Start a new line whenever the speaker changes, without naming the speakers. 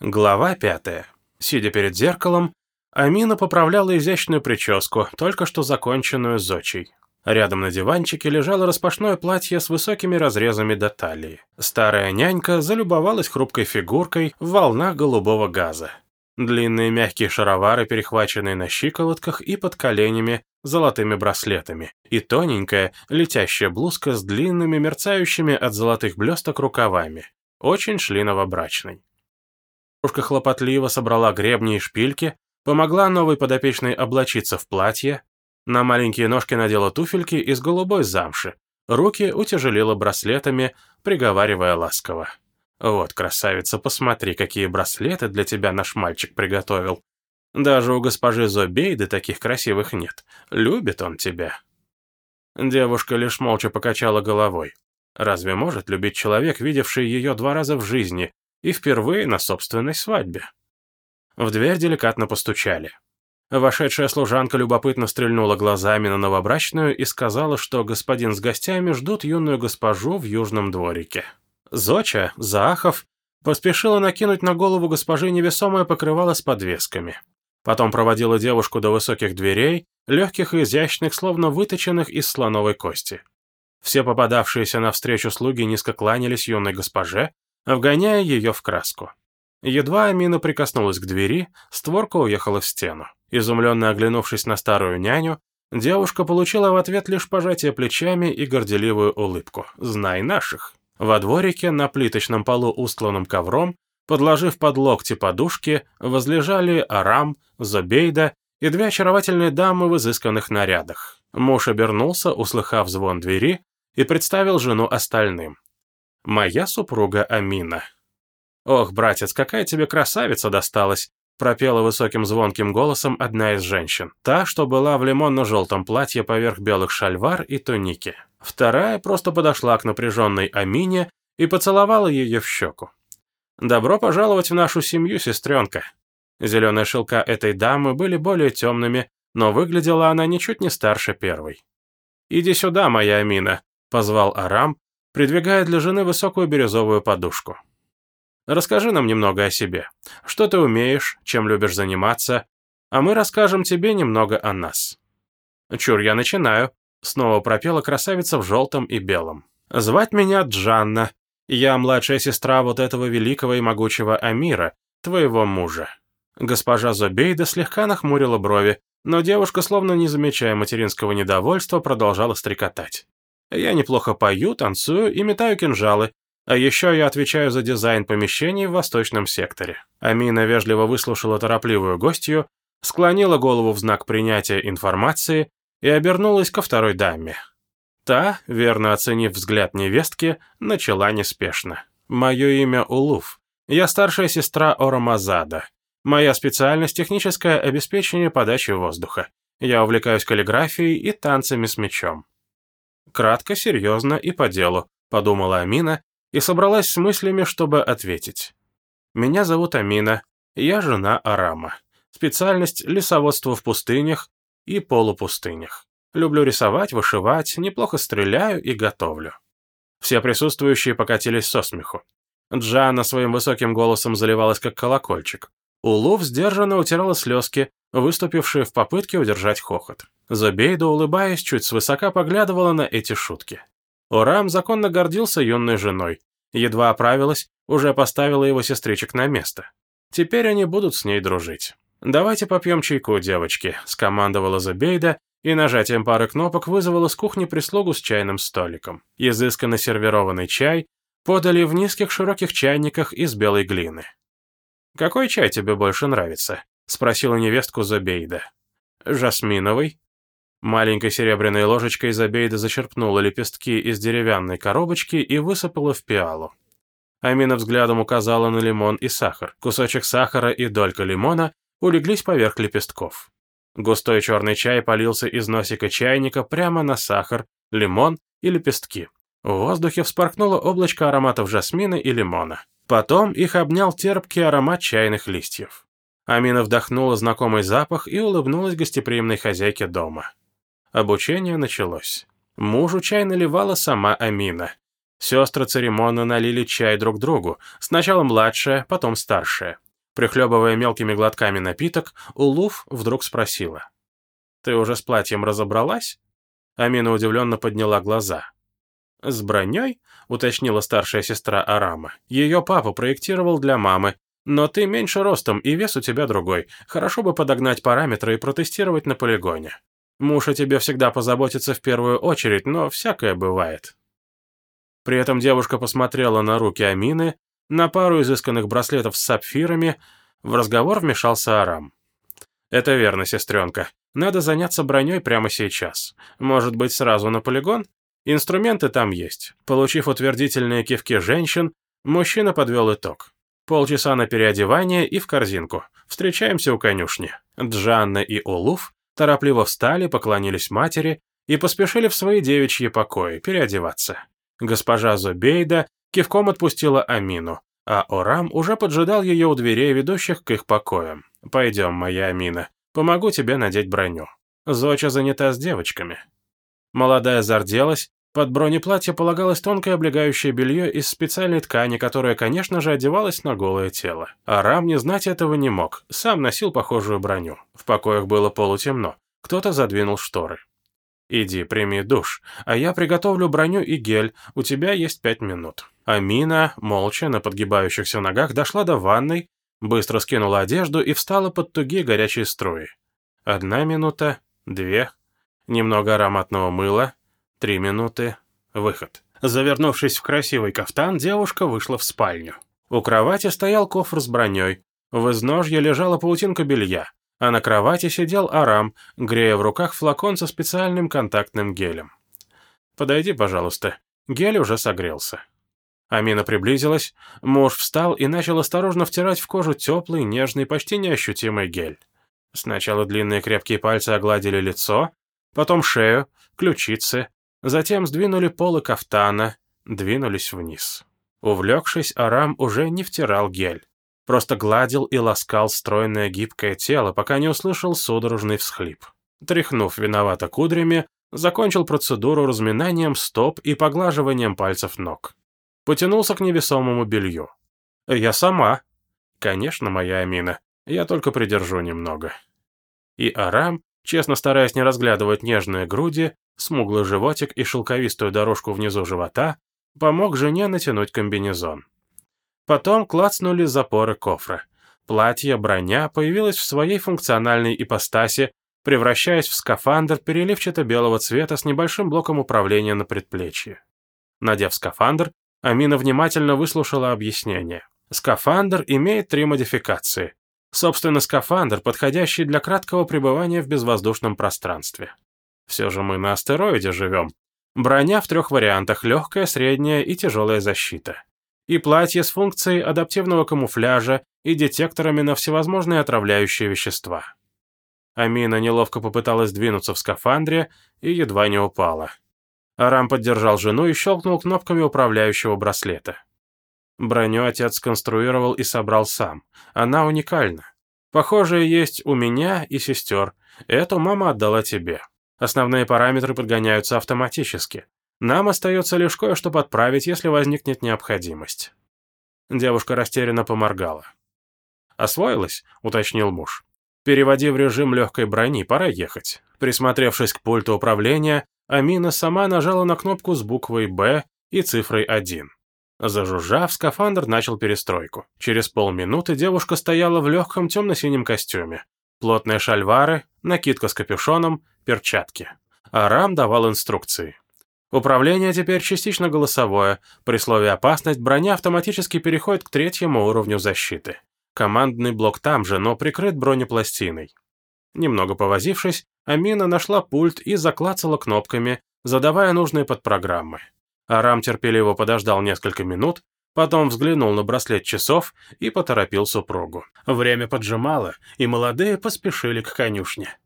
Глава пятая. Сидя перед зеркалом, Амина поправляла изящную прическу, только что законченную зочей. Рядом на диванчике лежало распашное платье с высокими разрезами до талии. Старая нянька залюбовалась хрупкой фигуркой в волнах голубого газа. Длинные мягкие шаровары, перехваченные на щиколотках и под коленями, золотыми браслетами, и тоненькая, летящая блузка с длинными, мерцающими от золотых блесток рукавами. Очень шли новобрачной. Девушка хлопотливо собрала гребни и шпильки, помогла новой подопечной облачиться в платье, на маленькие ножки надела туфельки из голубой замши, руки утяжелила браслетами, приговаривая ласково. «Вот, красавица, посмотри, какие браслеты для тебя наш мальчик приготовил. Даже у госпожи Зобейды таких красивых нет. Любит он тебя». Девушка лишь молча покачала головой. Разве может любить человек, видевший ее два раза в жизни, и впервые на собственной свадьбе. В дверь деликатно постучали. Вошедшая служанка любопытно стрельнула глазами на новобрачную и сказала, что господин с гостями ждут юную госпожу в южном дворике. Зоча, заахов, поспешила накинуть на голову госпожи невесомое покрывало с подвесками. Потом проводила девушку до высоких дверей, легких и изящных, словно выточенных из слоновой кости. Все попадавшиеся навстречу слуги низко кланялись юной госпоже, вгоняя ее в краску. Едва Амина прикоснулась к двери, створка уехала в стену. Изумленно оглянувшись на старую няню, девушка получила в ответ лишь пожатие плечами и горделивую улыбку. «Знай наших». Во дворике, на плиточном полу устланном ковром, подложив под локти подушки, возлежали Арам, Зобейда и две очаровательные дамы в изысканных нарядах. Муж обернулся, услыхав звон двери, и представил жену остальным. Моя супруга Амина. «Ох, братец, какая тебе красавица досталась!» пропела высоким звонким голосом одна из женщин. Та, что была в лимонно-желтом платье поверх белых шальвар и туники. Вторая просто подошла к напряженной Амине и поцеловала ее в щеку. «Добро пожаловать в нашу семью, сестренка!» Зеленые шелка этой дамы были более темными, но выглядела она ничуть не старше первой. «Иди сюда, моя Амина», — позвал Арам, придвигая для жены высокую бирюзовую подушку. «Расскажи нам немного о себе. Что ты умеешь, чем любишь заниматься, а мы расскажем тебе немного о нас». «Чур, я начинаю», — снова пропела красавица в желтом и белом. «Звать меня Джанна. Я младшая сестра вот этого великого и могучего Амира, твоего мужа». Госпожа Зобейда слегка нахмурила брови, но девушка, словно не замечая материнского недовольства, продолжала стрекотать. Я неплохо пою, танцую и метаю кинжалы. А еще я отвечаю за дизайн помещений в восточном секторе. Амина вежливо выслушала торопливую гостью, склонила голову в знак принятия информации и обернулась ко второй даме. Та, верно оценив взгляд невестки, начала неспешно. «Мое имя Улуф. Я старшая сестра Орамазада. Моя специальность – техническое обеспечение подачи воздуха. Я увлекаюсь каллиграфией и танцами с мечом. Кратко, серьезно и по делу, подумала Амина и собралась с мыслями, чтобы ответить. Меня зовут Амина, я жена Арама. Специальность – лесоводство в пустынях и полупустынях. Люблю рисовать, вышивать, неплохо стреляю и готовлю. Все присутствующие покатились со смеху. Джана своим высоким голосом заливалась как колокольчик. Улов сдержанно утирала слезки, выступившие в попытке удержать хохот. Зубейда, улыбаясь, чуть свысока поглядывала на эти шутки. Орам законно гордился юной женой. Едва оправилась, уже поставила его сестричек на место. Теперь они будут с ней дружить. «Давайте попьем чайку, девочки», — скомандовала Зубейда, и нажатием пары кнопок вызвала с кухни прислугу с чайным столиком. Изысканно сервированный чай подали в низких широких чайниках из белой глины. «Какой чай тебе больше нравится?» — спросила невестку Зубейда. «Жасминовый», Маленькой серебряной ложечкой Забейда зачерпнула лепестки из деревянной коробочки и высыпала в пиалу. Амина взглядом указала на лимон и сахар. Кусочек сахара и долька лимона улеглись поверх лепестков. Густой черный чай полился из носика чайника прямо на сахар, лимон и лепестки. В воздухе вспорхнуло облачко ароматов жасмина и лимона. Потом их обнял терпкий аромат чайных листьев. Амина вдохнула знакомый запах и улыбнулась гостеприимной хозяйке дома. Обучение началось. Мужу чай наливала сама Амина. Сестры церемонно налили чай друг другу, сначала младшая, потом старшая. Прихлебывая мелкими глотками напиток, Улуф вдруг спросила. «Ты уже с платьем разобралась?» Амина удивленно подняла глаза. «С броней?» — уточнила старшая сестра Арама. «Ее папа проектировал для мамы. Но ты меньше ростом, и вес у тебя другой. Хорошо бы подогнать параметры и протестировать на полигоне. Муж о тебе всегда позаботится в первую очередь, но всякое бывает». При этом девушка посмотрела на руки Амины, на пару изысканных браслетов с сапфирами. В разговор вмешался Арам. «Это верно, сестренка. Надо заняться броней прямо сейчас. Может быть, сразу на полигон? Инструменты там есть. Получив утвердительные кивки женщин, мужчина подвел итог. Полчаса на переодевание и в корзинку. Встречаемся у конюшни. Джанна и Улуф торопливо встали, поклонились матери и поспешили в свои девичьи покои переодеваться. Госпожа Зубейда кивком отпустила Амину, а Орам уже поджидал ее у дверей, ведущих к их покоям. «Пойдем, моя Амина, помогу тебе надеть броню. Зоча занята с девочками». Молодая зарделась, под бронеплатье полагалось тонкое облегающее белье из специальной ткани, которое, конечно же, одевалось на голое тело. Арам не знать этого не мог, сам носил похожую броню. В покоях было полутемно, кто-то задвинул шторы. «Иди, прими душ, а я приготовлю броню и гель, у тебя есть пять минут». Амина, молча, на подгибающихся ногах, дошла до ванной, быстро скинула одежду и встала под тугие горячие струи. Одна минута, две, немного ароматного мыла, три минуты, выход. Завернувшись в красивый кафтан, девушка вышла в спальню. У кровати стоял кофр с броней, в изножье лежала паутинка белья а на кровати сидел Арам, грея в руках флакон со специальным контактным гелем. «Подойди, пожалуйста». Гель уже согрелся. Амина приблизилась, муж встал и начал осторожно втирать в кожу теплый, нежный, почти неощутимый гель. Сначала длинные крепкие пальцы огладили лицо, потом шею, ключицы, затем сдвинули полы кафтана, двинулись вниз. Увлекшись, Арам уже не втирал гель. Просто гладил и ласкал стройное гибкое тело, пока не услышал судорожный всхлип. Тряхнув виновато кудрями, закончил процедуру разминанием стоп и поглаживанием пальцев ног. Потянулся к невесомому белью. «Я сама». «Конечно, моя Амина. Я только придержу немного». И Арам, честно стараясь не разглядывать нежные груди, смуглый животик и шелковистую дорожку внизу живота, помог жене натянуть комбинезон. Потом клацнули запоры кофра. Платье, броня появилось в своей функциональной ипостаси, превращаясь в скафандр переливчато-белого цвета с небольшим блоком управления на предплечье. Надев скафандр, Амина внимательно выслушала объяснение. Скафандр имеет три модификации. Собственно, скафандр, подходящий для краткого пребывания в безвоздушном пространстве. Все же мы на астероиде живем. Броня в трех вариантах – легкая, средняя и тяжелая защита и платье с функцией адаптивного камуфляжа и детекторами на всевозможные отравляющие вещества. Амина неловко попыталась двинуться в скафандре и едва не упала. Арам поддержал жену и щелкнул кнопками управляющего браслета. Броню отец сконструировал и собрал сам. Она уникальна. Похожее есть у меня и сестер. Эту мама отдала тебе. Основные параметры подгоняются автоматически. Нам остается лишь кое-что подправить, если возникнет необходимость». Девушка растерянно поморгала. «Освоилась?» — уточнил муж. «Переводи в режим легкой брони, пора ехать». Присмотревшись к пульту управления, Амина сама нажала на кнопку с буквой «Б» и цифрой 1. Зажужжав, скафандр начал перестройку. Через полминуты девушка стояла в легком темно-синем костюме. Плотные шальвары, накидка с капюшоном, перчатки. Арам давал инструкции. Управление теперь частично голосовое. При слове «опасность» броня автоматически переходит к третьему уровню защиты. Командный блок там же, но прикрыт бронепластиной. Немного повозившись, Амина нашла пульт и заклацала кнопками, задавая нужные подпрограммы. Арам терпеливо подождал несколько минут, потом взглянул на браслет часов и поторопил супругу. Время поджимало, и молодые поспешили к конюшне.